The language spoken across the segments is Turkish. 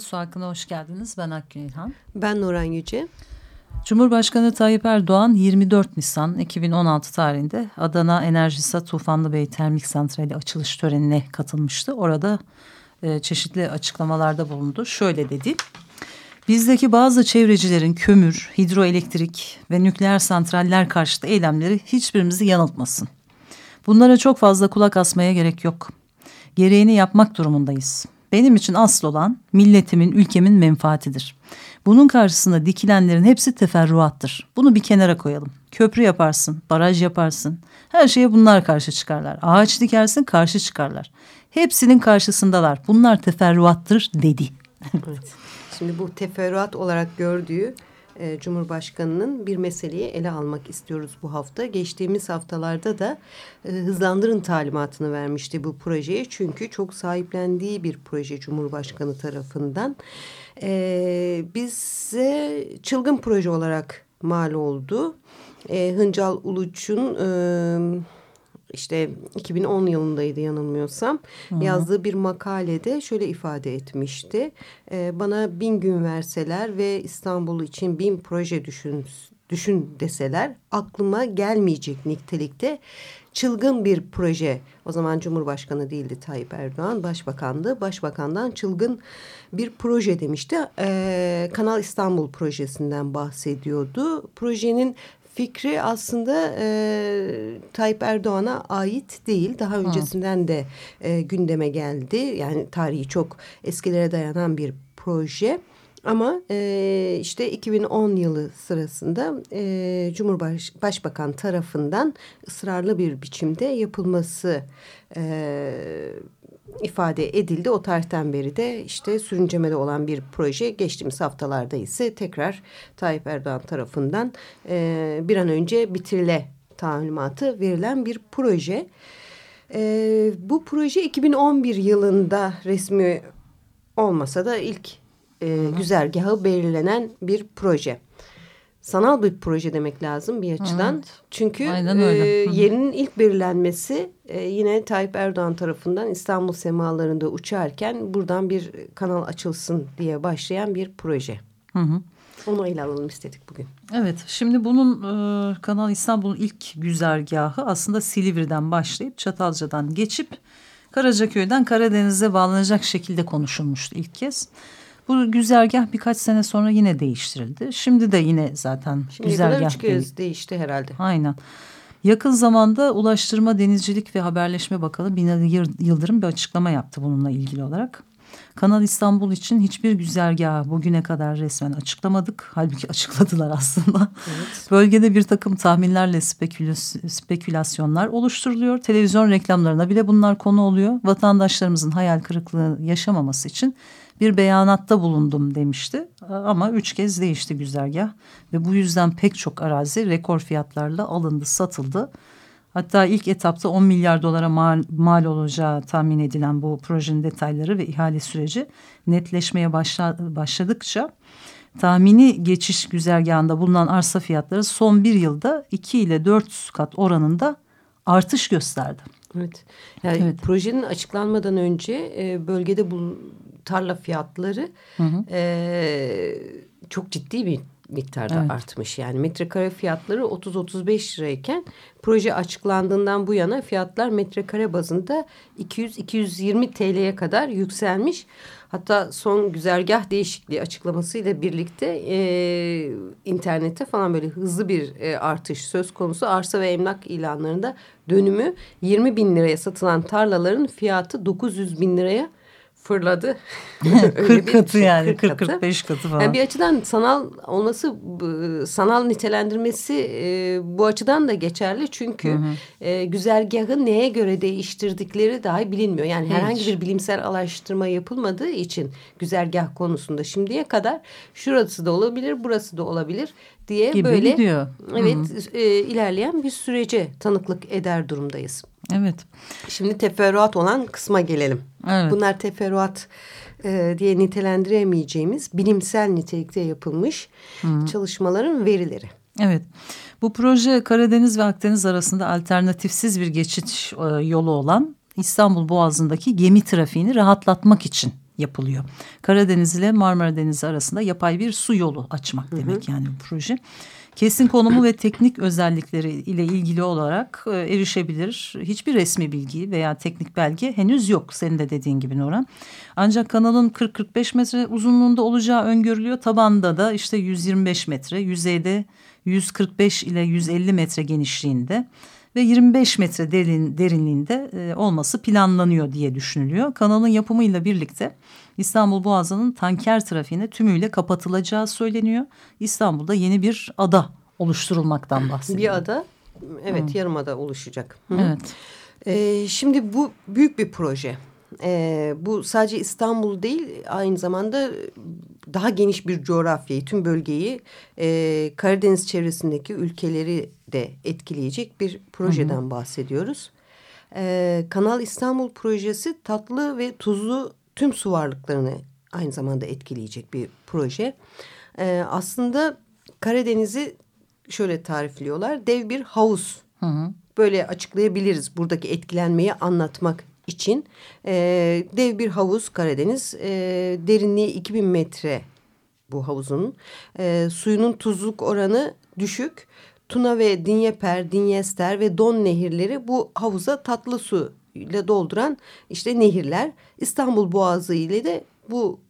Merhaba, Su Hakkı'na hoş geldiniz. Ben Akgün İlhan. Ben Nuran Yüce. Cumhurbaşkanı Tayyip Erdoğan 24 Nisan 2016 tarihinde Adana Enerjisa Tufanlı Bey Termik Santrali açılış törenine katılmıştı. Orada e, çeşitli açıklamalarda bulundu. Şöyle dedi. Bizdeki bazı çevrecilerin kömür, hidroelektrik ve nükleer santraller karşıtı eylemleri hiçbirimizi yanıltmasın. Bunlara çok fazla kulak asmaya gerek yok. Gereğini yapmak durumundayız. Benim için asıl olan milletimin, ülkemin menfaatidir. Bunun karşısında dikilenlerin hepsi teferruattır. Bunu bir kenara koyalım. Köprü yaparsın, baraj yaparsın. Her şeye bunlar karşı çıkarlar. Ağaç dikersin, karşı çıkarlar. Hepsinin karşısındalar. Bunlar teferruattır dedi. evet. Şimdi bu teferruat olarak gördüğü e, Cumhurbaşkanı'nın bir meseleyi ele almak istiyoruz bu hafta. Geçtiğimiz haftalarda da e, hızlandırın talimatını vermişti bu projeye. Çünkü çok sahiplendiği bir proje Cumhurbaşkanı tarafından. E, bize çılgın proje olarak mal oldu. E, Hıncal Uluç'un... E, işte 2010 yılındaydı yanılmıyorsam Hı -hı. yazdığı bir makalede şöyle ifade etmişti. Ee, bana bin gün verseler ve İstanbul için bin proje düşün, düşün deseler aklıma gelmeyecek nitelikte çılgın bir proje. O zaman Cumhurbaşkanı değildi Tayyip Erdoğan, başbakandı. Başbakandan çılgın bir proje demişti. Ee, Kanal İstanbul projesinden bahsediyordu. Projenin fikri aslında e, Tayyip Erdoğan'a ait değil. Daha öncesinden de e, gündeme geldi. Yani tarihi çok eskilere dayanan bir proje. Ama e, işte 2010 yılı sırasında e, Cumhurbaşkanı tarafından ısrarlı bir biçimde yapılması e, ifade edildi. O tarihten beri de işte sürüncemede olan bir proje geçtiğimiz haftalarda ise tekrar Tayyip Erdoğan tarafından e, bir an önce bitirile talimatı verilen bir proje. E, bu proje 2011 yılında resmi olmasa da ilk e, güzergahı belirlenen bir proje sanal bir proje demek lazım bir açıdan. Evet. Çünkü e, yerinin ilk belirlenmesi e, yine Tayyip Erdoğan tarafından İstanbul semalarında uçarken buradan bir kanal açılsın diye başlayan bir proje. Hı hı. Onu ele alalım istedik bugün. Evet şimdi bunun e, Kanal İstanbul'un ilk güzergahı aslında Silivri'den başlayıp Çatalca'dan geçip Karacaköy'den Karadeniz'e bağlanacak şekilde konuşulmuştu ilk kez. Bu güzergah birkaç sene sonra yine değiştirildi. Şimdi de yine zaten Şimdi güzergah üç kez değişti herhalde. Aynen. Yakın zamanda Ulaştırma, Denizcilik ve Haberleşme Bakanı Binali Yıldırım bir açıklama yaptı bununla ilgili olarak. Kanal İstanbul için hiçbir güzergahı bugüne kadar resmen açıklamadık. Halbuki açıkladılar aslında. Evet. Bölgede bir takım tahminlerle spekülasyonlar oluşturuluyor. Televizyon reklamlarına bile bunlar konu oluyor. Vatandaşlarımızın hayal kırıklığı yaşamaması için bir beyanatta bulundum demişti. Ama üç kez değişti güzergah ve bu yüzden pek çok arazi rekor fiyatlarla alındı, satıldı. Hatta ilk etapta 10 milyar dolara mal, mal olacağı tahmin edilen bu projenin detayları ve ihale süreci netleşmeye başla, başladıkça tahmini geçiş güzergahında bulunan arsa fiyatları son bir yılda 2 ile 4 kat oranında artış gösterdi. Evet. Yani evet. projenin açıklanmadan önce e, bölgede bu tarla fiyatları hı hı. E, çok ciddi bir miktarda evet. artmış. Yani metrekare fiyatları 30-35 lirayken proje açıklandığından bu yana fiyatlar metrekare bazında 200-220 TL'ye kadar yükselmiş. Hatta son güzergah değişikliği açıklamasıyla birlikte e, internette falan böyle hızlı bir e, artış söz konusu. Arsa ve emlak ilanlarında dönümü 20 bin liraya satılan tarlaların fiyatı 900 bin liraya fırladı. 40 katı şey, yani 40-45 katı falan. Yani bir açıdan sanal olması sanal nitelendirmesi e, bu açıdan da geçerli. Çünkü hı hı. E, güzergahı neye göre değiştirdikleri dahi bilinmiyor. Yani Hiç. herhangi bir bilimsel araştırma yapılmadığı için güzergah konusunda şimdiye kadar şurası da olabilir burası da olabilir diye Gibi böyle gidiyor. evet E, ilerleyen bir sürece tanıklık eder durumdayız. Evet. Şimdi teferruat olan kısma gelelim. Evet. Bunlar teferruat e, diye nitelendiremeyeceğimiz bilimsel nitelikte yapılmış Hı. çalışmaların verileri. Evet. Bu proje Karadeniz ve Akdeniz arasında alternatifsiz bir geçit e, yolu olan İstanbul Boğazı'ndaki gemi trafiğini rahatlatmak için yapılıyor. Karadeniz ile Marmara Denizi arasında yapay bir su yolu açmak demek hı hı. yani bu proje. Kesin konumu ve teknik özellikleri ile ilgili olarak e, erişebilir. Hiçbir resmi bilgi veya teknik belge henüz yok senin de dediğin gibi Nurhan. Ancak kanalın 40-45 metre uzunluğunda olacağı öngörülüyor. Tabanda da işte 125 metre, yüzeyde 145 ile 150 metre genişliğinde ve 25 metre derin, derinliğinde e, olması planlanıyor diye düşünülüyor. Kanalın yapımıyla birlikte İstanbul Boğazı'nın tanker trafiğine tümüyle kapatılacağı söyleniyor. İstanbul'da yeni bir ada oluşturulmaktan bahsediyor. Bir ada, evet Hı. yarımada oluşacak. Hı. Evet. Ee, şimdi bu büyük bir proje. Ee, bu sadece İstanbul değil, aynı zamanda daha geniş bir coğrafyayı, tüm bölgeyi, e, Karadeniz çevresindeki ülkeleri de etkileyecek bir projeden hı hı. bahsediyoruz. Ee, Kanal İstanbul projesi tatlı ve tuzlu tüm su varlıklarını aynı zamanda etkileyecek bir proje. Ee, aslında Karadeniz'i şöyle tarifliyorlar. Dev bir havuz. Hı hı. Böyle açıklayabiliriz buradaki etkilenmeyi anlatmak için. E, dev bir havuz Karadeniz. E, derinliği 2000 metre bu havuzun. E, suyunun tuzluk oranı düşük. Tuna ve Dinyeper, Dinyester ve Don nehirleri bu havuza tatlı su ile dolduran işte nehirler. İstanbul Boğazı ile de bu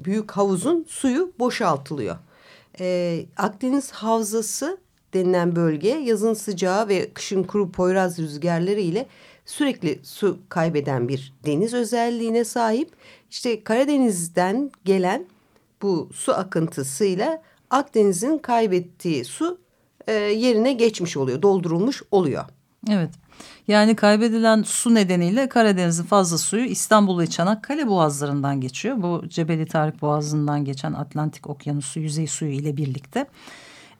büyük havuzun suyu boşaltılıyor. Ee, Akdeniz Havzası denilen bölge yazın sıcağı ve kışın kuru poyraz rüzgarları ile sürekli su kaybeden bir deniz özelliğine sahip. İşte Karadeniz'den gelen bu su akıntısıyla Akdeniz'in kaybettiği su e, yerine geçmiş oluyor, doldurulmuş oluyor. Evet. Yani kaybedilen su nedeniyle Karadeniz'in fazla suyu İstanbul ve Çanakkale boğazlarından geçiyor. Bu Cebeli Tarık Boğazı'ndan geçen Atlantik Okyanusu yüzey suyu ile birlikte.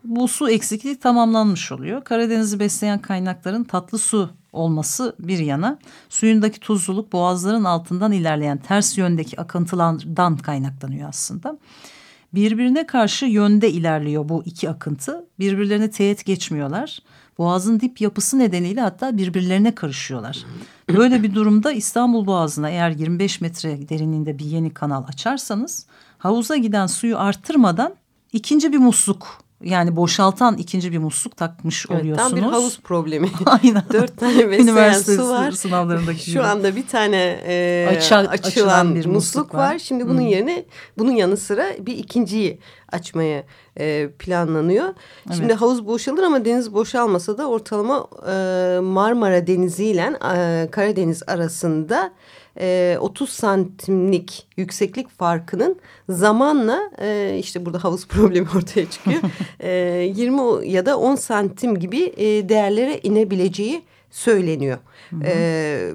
Bu su eksikliği tamamlanmış oluyor. Karadeniz'i besleyen kaynakların tatlı su olması bir yana suyundaki tuzluluk boğazların altından ilerleyen ters yöndeki akıntılardan kaynaklanıyor aslında. Birbirine karşı yönde ilerliyor bu iki akıntı. Birbirlerine teğet geçmiyorlar. Boğazın dip yapısı nedeniyle hatta birbirlerine karışıyorlar. Böyle bir durumda İstanbul Boğazı'na eğer 25 metre derinliğinde bir yeni kanal açarsanız havuza giden suyu arttırmadan ikinci bir musluk yani boşaltan ikinci bir musluk takmış evet, oluyorsunuz. Tam bir havuz problemi. Aynen. Dört tane besleyen su var. sınavlarındaki Şu gibi. anda bir tane e, Açar, açılan, açılan bir musluk, musluk var. var. Şimdi bunun hmm. yerine bunun yanı sıra bir ikinciyi açmaya e, planlanıyor. Evet. Şimdi havuz boşalır ama deniz boşalmasa da ortalama e, Marmara Denizi ile e, Karadeniz arasında e, 30 santimlik yükseklik farkının zamanla e, işte burada havuz problemi ortaya çıkıyor. e, 20 ya da 10 santim gibi e, değerlere inebileceği söyleniyor. Hı hı. E,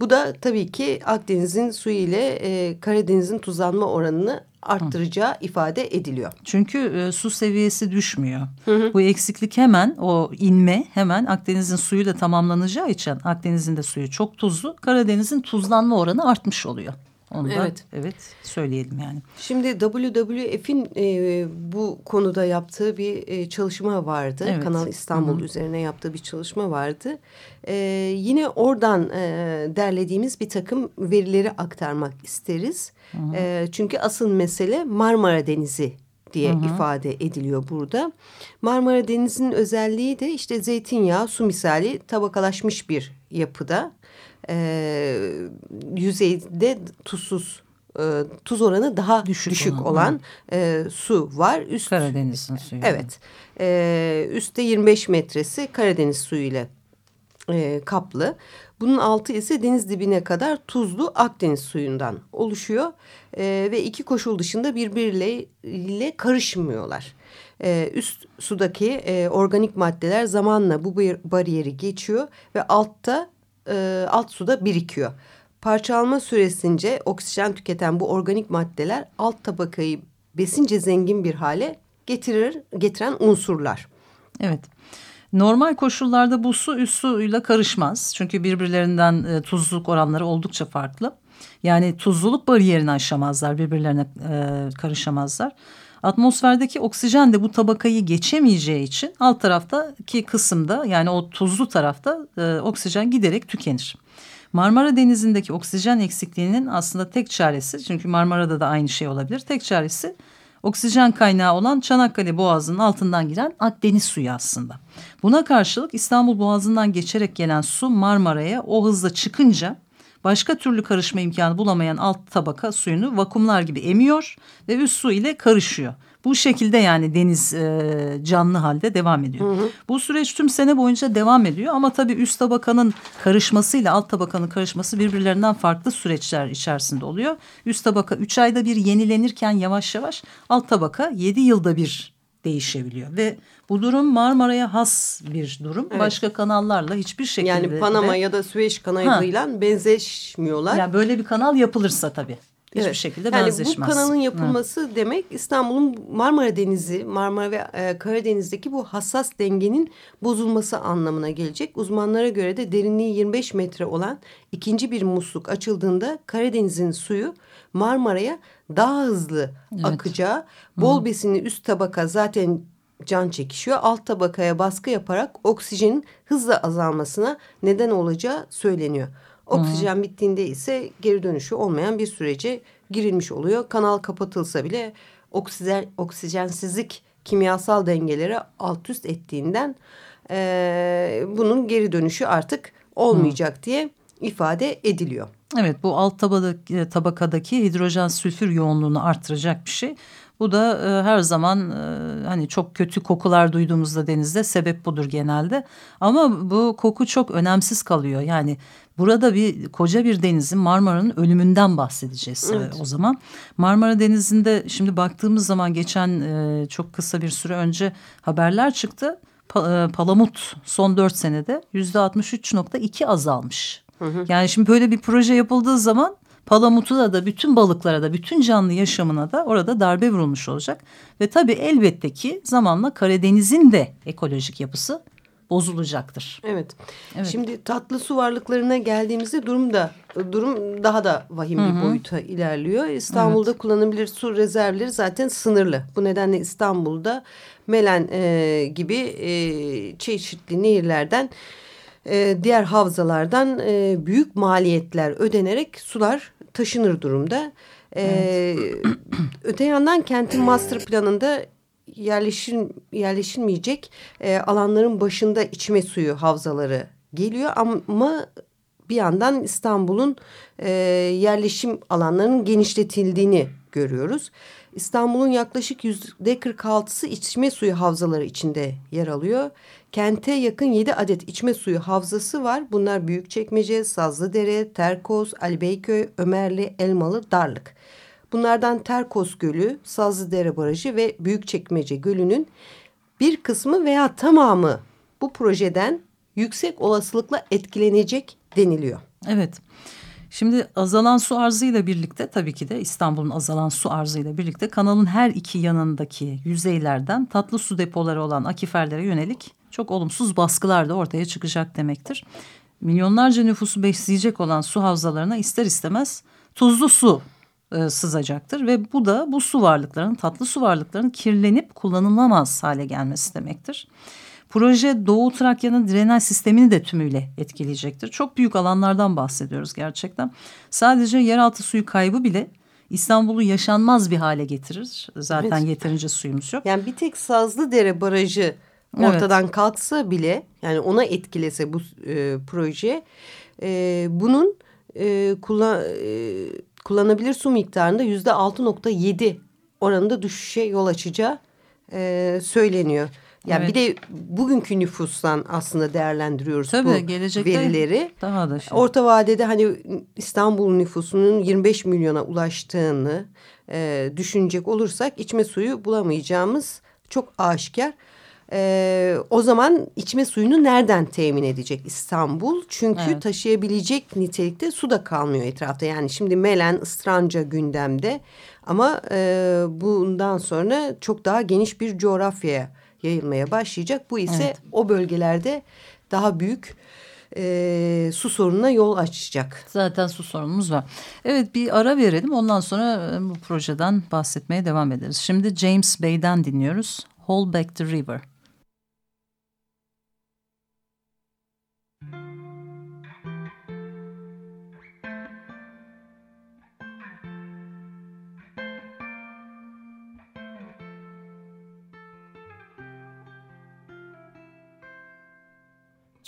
bu da tabii ki Akdeniz'in suyu ile e, Karadeniz'in tuzlanma oranını arttıracağı Hı. ifade ediliyor. Çünkü e, su seviyesi düşmüyor. Hı hı. Bu eksiklik hemen o inme hemen Akdeniz'in suyuyla tamamlanacağı için Akdeniz'in de suyu çok tuzlu. Karadeniz'in tuzlanma oranı artmış oluyor. Onu evet. da evet söyleyelim yani. Şimdi WWF'in e, bu konuda yaptığı bir e, çalışma vardı. Evet. Kanal İstanbul Hı -hı. üzerine yaptığı bir çalışma vardı. E, yine oradan e, derlediğimiz bir takım verileri aktarmak isteriz. Hı -hı. E, çünkü asıl mesele Marmara Denizi diye hı hı. ifade ediliyor burada. Marmara Denizi'nin özelliği de işte zeytinyağı su misali tabakalaşmış bir yapıda e, yüzeyde tuzsuz e, tuz oranı daha düşük, düşük olan, olan e, su var. Üst, Karadeniz'in suyu. Evet. E, üstte 25 metresi Karadeniz suyuyla e, kaplı. Bunun altı ise deniz dibine kadar tuzlu Akdeniz suyundan oluşuyor. E, ve iki koşul dışında birbirleriyle karışmıyorlar. E, üst sudaki e, organik maddeler zamanla bu bariyeri geçiyor ve altta e, alt suda birikiyor. Parçalama süresince oksijen tüketen bu organik maddeler alt tabakayı besince zengin bir hale getirir getiren unsurlar. Evet. Normal koşullarda bu su üst suyla karışmaz. Çünkü birbirlerinden e, tuzluluk oranları oldukça farklı. Yani tuzluluk bariyerini aşamazlar, birbirlerine e, karışamazlar. Atmosferdeki oksijen de bu tabakayı geçemeyeceği için alt taraftaki kısımda yani o tuzlu tarafta e, oksijen giderek tükenir. Marmara Denizi'ndeki oksijen eksikliğinin aslında tek çaresi çünkü Marmara'da da aynı şey olabilir. Tek çaresi oksijen kaynağı olan Çanakkale Boğazı'nın altından giren Akdeniz suyu aslında. Buna karşılık İstanbul Boğazı'ndan geçerek gelen su Marmara'ya o hızla çıkınca başka türlü karışma imkanı bulamayan alt tabaka suyunu vakumlar gibi emiyor ve üst su ile karışıyor. Bu şekilde yani deniz e, canlı halde devam ediyor. Hı hı. Bu süreç tüm sene boyunca devam ediyor ama tabii üst tabakanın karışmasıyla alt tabakanın karışması birbirlerinden farklı süreçler içerisinde oluyor. Üst tabaka üç ayda bir yenilenirken yavaş yavaş alt tabaka yedi yılda bir değişebiliyor ve bu durum Marmara'ya has bir durum. Evet. Başka kanallarla hiçbir şekilde yani Panama de, ya da Süveyş kanalıyla benzeşmiyorlar. Yani böyle bir kanal yapılırsa tabii. Hiçbir evet. şekilde yani benzeşmez. Bu kanalın yapılması Hı. demek İstanbul'un Marmara Denizi, Marmara ve e, Karadeniz'deki bu hassas dengenin bozulması anlamına gelecek. Uzmanlara göre de derinliği 25 metre olan ikinci bir musluk açıldığında Karadeniz'in suyu Marmara'ya daha hızlı evet. akacağı, bol Hı. besinli üst tabaka zaten can çekişiyor. Alt tabakaya baskı yaparak oksijenin hızla azalmasına neden olacağı söyleniyor. Oksijen Hı. bittiğinde ise geri dönüşü olmayan bir sürece girilmiş oluyor. Kanal kapatılsa bile oksijen oksijensizlik kimyasal dengeleri alt üst ettiğinden e, bunun geri dönüşü artık olmayacak Hı. diye ifade ediliyor. Evet bu alt tabakadaki, tabakadaki hidrojen sülfür yoğunluğunu artıracak bir şey. Bu da e, her zaman e, hani çok kötü kokular duyduğumuzda denizde sebep budur genelde. Ama bu koku çok önemsiz kalıyor. Yani burada bir koca bir denizin Marmara'nın ölümünden bahsedeceğiz e, evet. e, o zaman. Marmara Denizi'nde şimdi baktığımız zaman geçen e, çok kısa bir süre önce haberler çıktı. Pa, e, Palamut son dört senede yüzde 63.2 azalmış. Hı hı. Yani şimdi böyle bir proje yapıldığı zaman Palamut'a da bütün balıklara da bütün canlı yaşamına da orada darbe vurulmuş olacak. Ve tabii elbette ki zamanla Karadeniz'in de ekolojik yapısı bozulacaktır. Evet. evet. Şimdi tatlı su varlıklarına geldiğimizde durum da durum daha da vahim Hı -hı. bir boyuta ilerliyor. İstanbul'da evet. kullanılabilir su rezervleri zaten sınırlı. Bu nedenle İstanbul'da Melen e, gibi e, çeşitli nehirlerden e, diğer havzalardan e, büyük maliyetler ödenerek sular taşınır durumda. Ee, öte yandan kentin master planında yerleşin, yerleşilmeyecek e, alanların başında içme suyu havzaları geliyor ama bir yandan İstanbul'un e, yerleşim alanlarının genişletildiğini görüyoruz. İstanbul'un yaklaşık yüzde 46'sı içme suyu havzaları içinde yer alıyor. Kente yakın 7 adet içme suyu havzası var. Bunlar Büyükçekmece, Sazlıdere, Terkos, Alibeyköy, Ömerli, Elmalı, Darlık. Bunlardan Terkos Gölü, Sazlıdere Barajı ve Büyükçekmece Gölü'nün bir kısmı veya tamamı bu projeden yüksek olasılıkla etkilenecek deniliyor. Evet. Şimdi azalan su arzıyla birlikte tabii ki de İstanbul'un azalan su arzıyla birlikte kanalın her iki yanındaki yüzeylerden tatlı su depoları olan akiferlere yönelik çok olumsuz baskılar da ortaya çıkacak demektir. Milyonlarca nüfusu besleyecek olan su havzalarına ister istemez tuzlu su e, sızacaktır ve bu da bu su varlıklarının tatlı su varlıklarının kirlenip kullanılamaz hale gelmesi demektir. Proje Doğu Trakya'nın drenaj sistemini de tümüyle etkileyecektir. Çok büyük alanlardan bahsediyoruz gerçekten. Sadece yeraltı suyu kaybı bile İstanbul'u yaşanmaz bir hale getirir. Zaten evet. yeterince suyumuz yok. Yani bir tek Sazlıdere Barajı ortadan evet. kalksa bile yani ona etkilese bu e, proje e, bunun e, kullan, e, kullanabilir su miktarında yüzde altı nokta yedi oranında düşüşe yol açacağı e, söyleniyor. Yani evet. bir de bugünkü nüfustan aslında değerlendiriyoruz Tabii, bu gelecekte verileri. Daha da şey. Orta vadede hani İstanbul nüfusunun 25 milyona ulaştığını e, düşünecek olursak içme suyu bulamayacağımız çok aşikar. E, o zaman içme suyunu nereden temin edecek İstanbul? Çünkü evet. taşıyabilecek nitelikte su da kalmıyor etrafta. Yani şimdi Melen, Istranca gündemde ama e, bundan sonra çok daha geniş bir coğrafyaya yayılmaya başlayacak. Bu ise evet. o bölgelerde daha büyük e, su sorununa yol açacak. Zaten su sorunumuz var. Evet bir ara verelim ondan sonra e, bu projeden bahsetmeye devam ederiz. Şimdi James Bay'den dinliyoruz. Hold Back the River.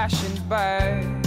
passion by.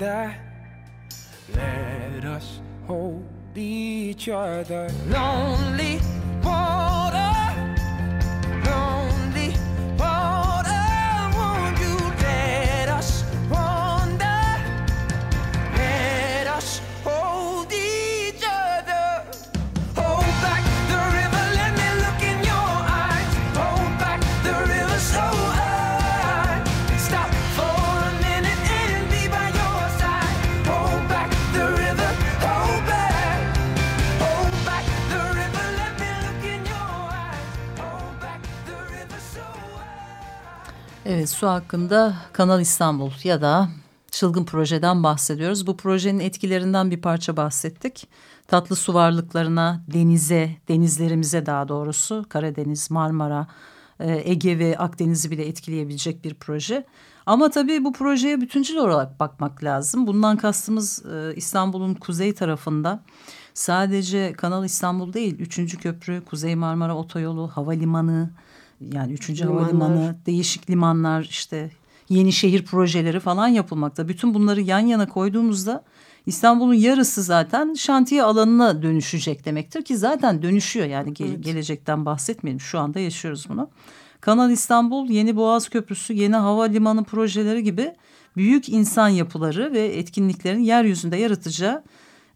and I. Let us hold each other lonely Su hakkında Kanal İstanbul ya da çılgın projeden bahsediyoruz. Bu projenin etkilerinden bir parça bahsettik. Tatlı su varlıklarına, denize, denizlerimize daha doğrusu Karadeniz, Marmara, e, Ege ve Akdeniz'i bile etkileyebilecek bir proje. Ama tabii bu projeye bütüncül olarak bakmak lazım. Bundan kastımız e, İstanbul'un kuzey tarafında sadece Kanal İstanbul değil, Üçüncü Köprü, Kuzey Marmara Otoyolu, Havalimanı, yani Üçüncü Limanlar. Havalimanı, değişik limanlar işte yeni şehir projeleri falan yapılmakta. Bütün bunları yan yana koyduğumuzda İstanbul'un yarısı zaten şantiye alanına dönüşecek demektir ki zaten dönüşüyor yani ge- Evet. gelecekten bahsetmeyelim şu anda yaşıyoruz bunu. Kanal İstanbul, Yeni Boğaz Köprüsü, Yeni Havalimanı projeleri gibi büyük insan yapıları ve etkinliklerin yeryüzünde yaratacağı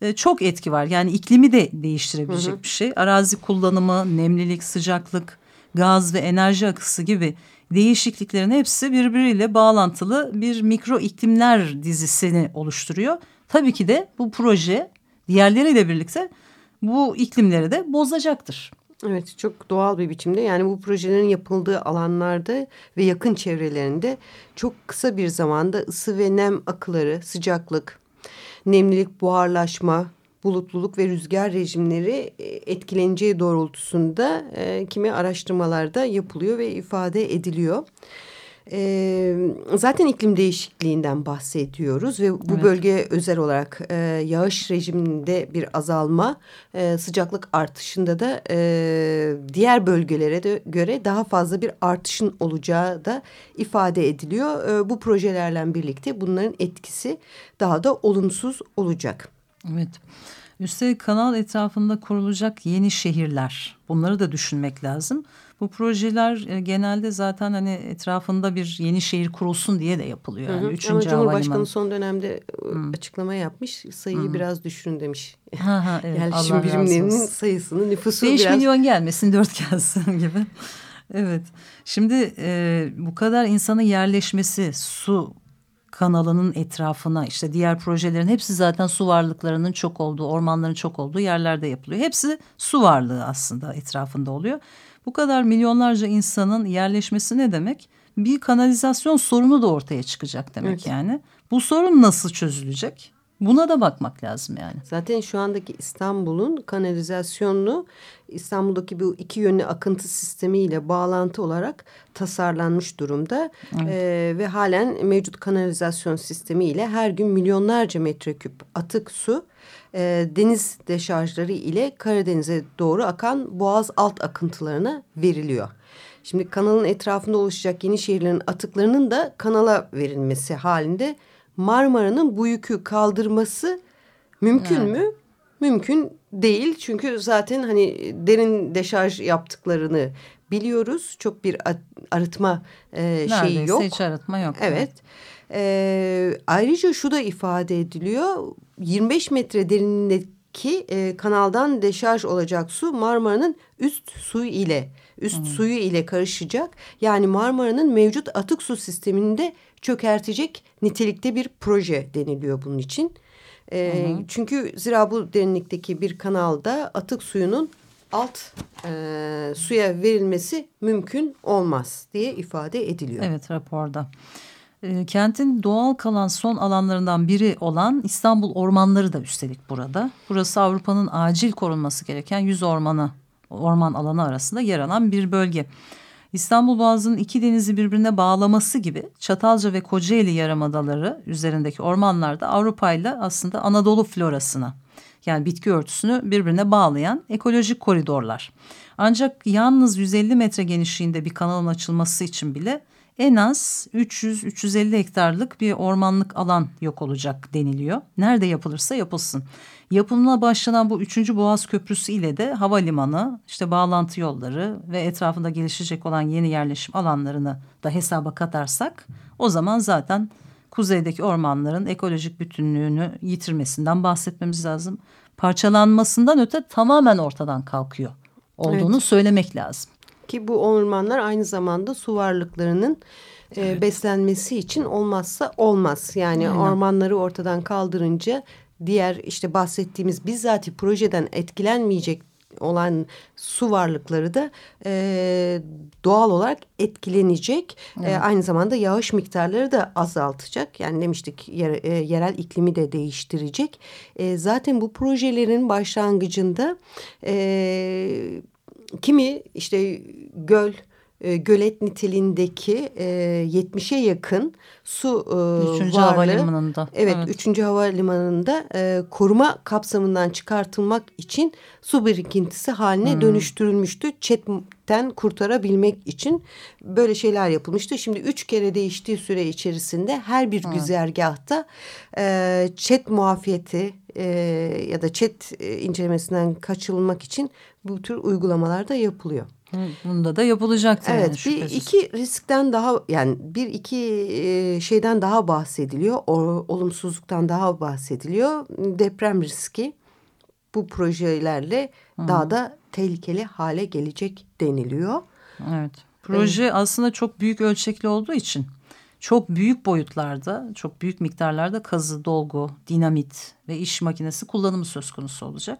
e, çok etki var. Yani iklimi de değiştirebilecek bir şey. Arazi kullanımı, nemlilik, sıcaklık, gaz ve enerji akısı gibi değişikliklerin hepsi birbiriyle bağlantılı bir mikro iklimler dizisini oluşturuyor. Tabii ki de bu proje diğerleriyle birlikte bu iklimleri de bozacaktır. Evet çok doğal bir biçimde yani bu projelerin yapıldığı alanlarda ve yakın çevrelerinde çok kısa bir zamanda ısı ve nem akıları, sıcaklık, nemlilik, buharlaşma, bulutluluk ve rüzgar rejimleri e, etkileneceği doğrultusunda e, kimi araştırmalarda yapılıyor ve ifade ediliyor. E, zaten iklim değişikliğinden bahsediyoruz ve bu Evet. bölge özel olarak e, yağış rejiminde bir azalma, e, sıcaklık artışında da e, diğer bölgelere de göre daha fazla bir artışın olacağı da ifade ediliyor. E, bu projelerle birlikte bunların etkisi daha da olumsuz olacak. Evet. Üstelik kanal etrafında kurulacak yeni şehirler. Bunları da düşünmek lazım. Bu projeler e, genelde zaten hani etrafında bir yeni şehir kurulsun diye de yapılıyor. Yani Hı hı. üçüncü Ama Cumhurbaşkanı havalimanı. son dönemde e, açıklama yapmış. Sayıyı biraz düşürün demiş. Ha, ha, evet, Yerleşim birimlerinin sayısını, nüfusu 5 biraz... milyon gelmesin dört gelsin gibi. Evet. Şimdi e, bu kadar insanın yerleşmesi su kanalının etrafına işte diğer projelerin hepsi zaten su varlıklarının çok olduğu, ormanların çok olduğu yerlerde yapılıyor. Hepsi su varlığı aslında etrafında oluyor. Bu kadar milyonlarca insanın yerleşmesi ne demek? Bir kanalizasyon sorunu da ortaya çıkacak demek Evet. yani. Bu sorun nasıl çözülecek? Buna da bakmak lazım yani. Zaten şu andaki İstanbul'un kanalizasyonunu İstanbul'daki bu iki yönlü akıntı sistemiyle bağlantı olarak tasarlanmış durumda. Ee, ve halen mevcut kanalizasyon sistemiyle her gün milyonlarca metreküp atık su e, deniz deşarjları ile Karadeniz'e doğru akan boğaz alt akıntılarına veriliyor. Şimdi kanalın etrafında oluşacak yeni şehirlerin atıklarının da kanala verilmesi halinde Marmara'nın bu yükü kaldırması mümkün mü? Mümkün değil çünkü zaten hani derin deşarj yaptıklarını biliyoruz. Çok bir arıtma e, Neredeyse şeyi yok. hiç arıtma yok. Evet. Ee, ayrıca şu da ifade ediliyor. 25 metre derinliğindeki e, kanaldan deşarj olacak su Marmara'nın üst suyu ile üst suyu ile karışacak. Yani Marmara'nın mevcut atık su sistemini de çökertecek nitelikte bir proje deniliyor bunun için. Ee, çünkü zira bu derinlikteki bir kanalda atık suyunun alt e, suya verilmesi mümkün olmaz diye ifade ediliyor. Evet raporda. E, kentin doğal kalan son alanlarından biri olan İstanbul ormanları da üstelik burada. Burası Avrupa'nın acil korunması gereken yüz ormanı, orman alanı arasında yer alan bir bölge. İstanbul Boğazı'nın iki denizi birbirine bağlaması gibi Çatalca ve Kocaeli yarımadaları üzerindeki ormanlarda Avrupa ile aslında Anadolu florasına yani bitki örtüsünü birbirine bağlayan ekolojik koridorlar. Ancak yalnız 150 metre genişliğinde bir kanalın açılması için bile en az 300-350 hektarlık bir ormanlık alan yok olacak deniliyor. Nerede yapılırsa yapılsın. Yapımına başlanan bu 3. Boğaz Köprüsü ile de havalimanı, işte bağlantı yolları ve etrafında gelişecek olan yeni yerleşim alanlarını da hesaba katarsak o zaman zaten kuzeydeki ormanların ekolojik bütünlüğünü yitirmesinden bahsetmemiz lazım. Parçalanmasından öte tamamen ortadan kalkıyor olduğunu söylemek lazım. Ki bu ormanlar aynı zamanda su varlıklarının e, beslenmesi için olmazsa olmaz. Yani Aynen. ormanları ortadan kaldırınca diğer işte bahsettiğimiz bizzati projeden etkilenmeyecek olan su varlıkları da e, doğal olarak etkilenecek. E, aynı zamanda yağış miktarları da azaltacak. Yani demiştik yer- e, yerel iklimi de değiştirecek. E, zaten bu projelerin başlangıcında e, kimi işte göl e, gölet niteliğindeki e, 70'e yakın su e, Üçüncü varlığı havalimanında. Evet, Evet. 3. havalimanında e, koruma kapsamından çıkartılmak için su birikintisi haline Hmm. dönüştürülmüştü. ÇED'den kurtarabilmek için böyle şeyler yapılmıştı. Şimdi üç kere değiştiği süre içerisinde her bir güzergahta e, ÇED muafiyeti e, ya da ÇED e, incelemesinden kaçılmak için bu tür uygulamalar da yapılıyor. Hı, Bunda da yapılacaktır. yani Evet bir şüphesiz. iki riskten daha yani bir iki e, şeyden daha bahsediliyor. O, olumsuzluktan daha bahsediliyor. Deprem riski bu projelerle daha da tehlikeli hale gelecek deniliyor. Evet. Proje aslında çok büyük ölçekli olduğu için çok büyük boyutlarda, çok büyük miktarlarda kazı, dolgu, dinamit ve iş makinesi kullanımı söz konusu olacak.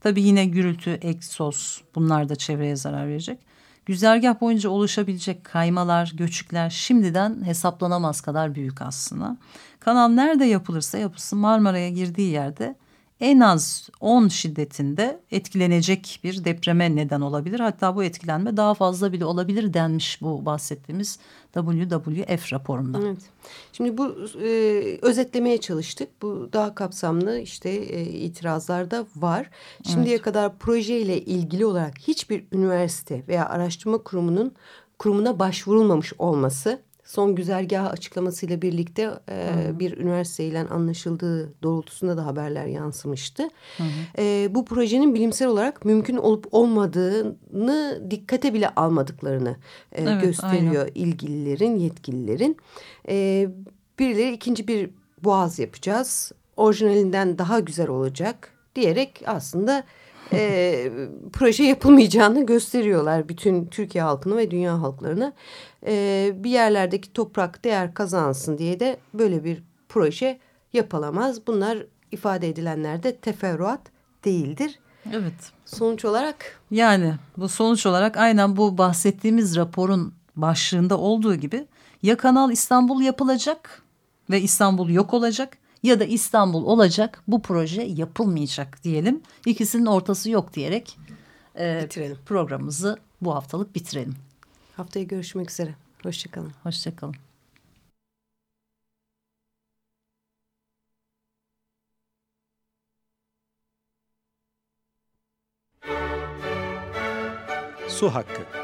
Tabii yine gürültü, egzoz bunlar da çevreye zarar verecek. Güzergah boyunca oluşabilecek kaymalar, göçükler şimdiden hesaplanamaz kadar büyük aslında. Kanal nerede yapılırsa yapılsın Marmara'ya girdiği yerde en az 10 şiddetinde etkilenecek bir depreme neden olabilir. Hatta bu etkilenme daha fazla bile olabilir denmiş bu bahsettiğimiz WWF raporunda. Evet. Şimdi bu e, özetlemeye çalıştık. Bu daha kapsamlı işte e, itirazlar da var. Şimdiye Evet. kadar projeyle ilgili olarak hiçbir üniversite veya araştırma kurumunun kurumuna başvurulmamış olması son güzergahı açıklamasıyla birlikte e, bir üniversiteyle anlaşıldığı doğrultusunda da haberler yansımıştı. E, bu projenin bilimsel olarak mümkün olup olmadığını dikkate bile almadıklarını e, Evet, gösteriyor ilgililerin, yetkililerin. E, birileri ikinci bir boğaz yapacağız. Orijinalinden daha güzel olacak diyerek aslında e, proje yapılmayacağını gösteriyorlar bütün Türkiye halkını ve dünya halklarına. E, bir yerlerdeki toprak değer kazansın diye de böyle bir proje yapılamaz. Bunlar ifade edilenler de teferruat değildir. Evet. Sonuç olarak Yani bu sonuç olarak aynen bu bahsettiğimiz raporun başlığında olduğu gibi ya Kanal İstanbul yapılacak ve İstanbul yok olacak ya da İstanbul olacak bu proje yapılmayacak diyelim. İkisinin ortası yok diyerek e, Bitirelim. programımızı bu haftalık bitirelim. haftaya görüşmek üzere. Hoşçakalın. Hoşçakalın. Su hakkı.